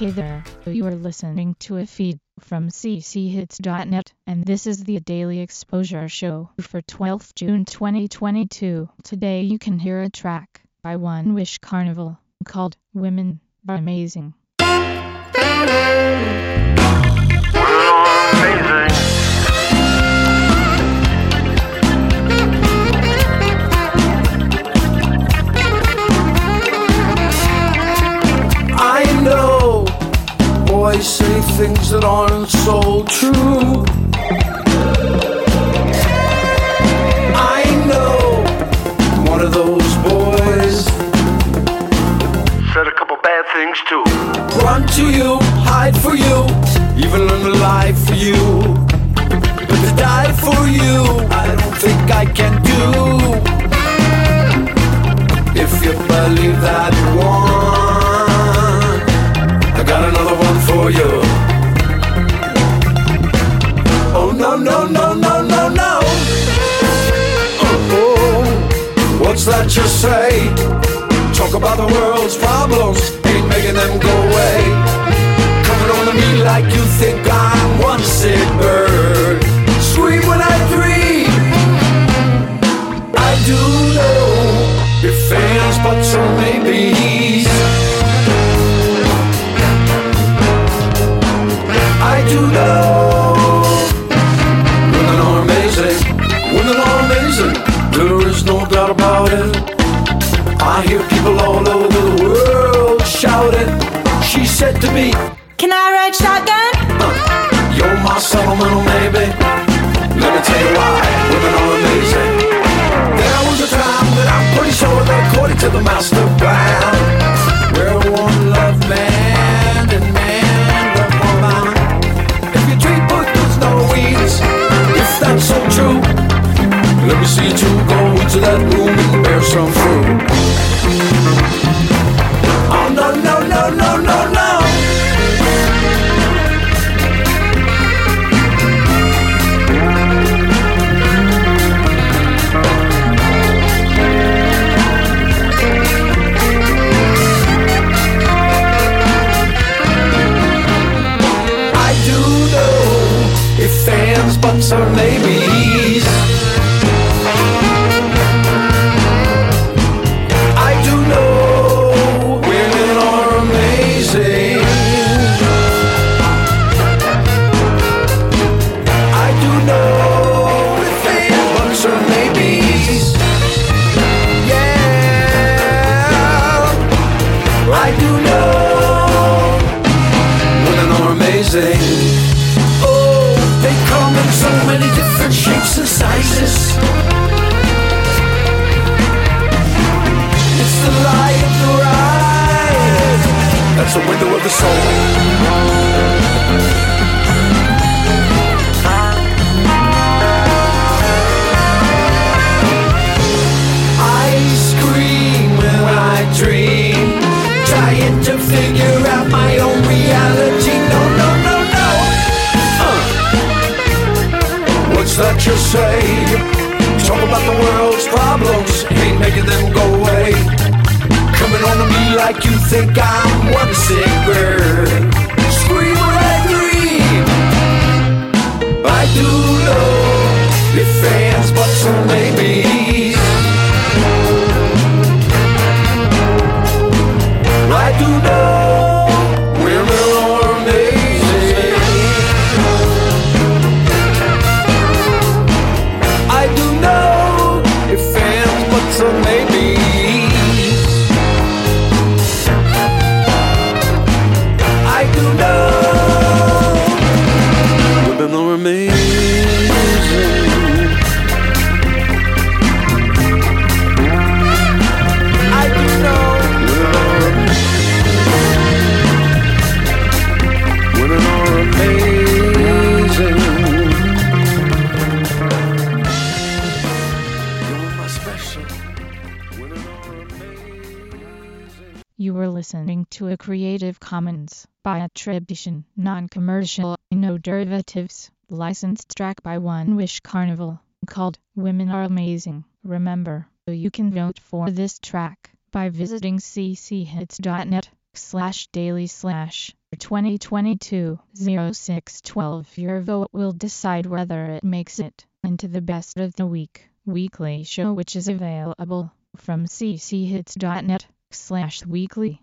Hey there, you are listening to a feed from cchits.net, and this is the Daily Exposure Show for 12th June 2022. Today you can hear a track by One Wish Carnival called Women Are Amazing. Boys say things that aren't so true. I know one of those boys Said a couple bad things too. run to you, hide for you, even learn to lie for you. But to die for you, I don't think I can do. If you believe that one, for. Oh no no no no no no. Oh, oh, what's that you say? Talk about the world's problems, ain't making them go away. Coming on to me like you think I'm one sick bird. Scream when I dream. I do know if fans, but so maybes. Amazing. There is no doubt about it. I hear people all over the world shouting. She said to me, Can I ride shotgun? You're my sentimental maybe. Let me tell you why women are amazing. There was a time that I'm pretty sure that according to the master plan, bear some fruit. Oh no no no no no no. I do know if fans, buts, or maybes. Think I'm one sick bird. Scream when I dream. I do know if fans, but so maybes. I do know listening to a Creative Commons by attribution, non-commercial, no derivatives, licensed track by One Wish Carnival, called Women Are Amazing. Remember, you can vote for this track by visiting cchits.net slash daily slash 2022 0612. Your vote will decide whether it makes it into the best of the week weekly show which is available from cchits.net slash weekly.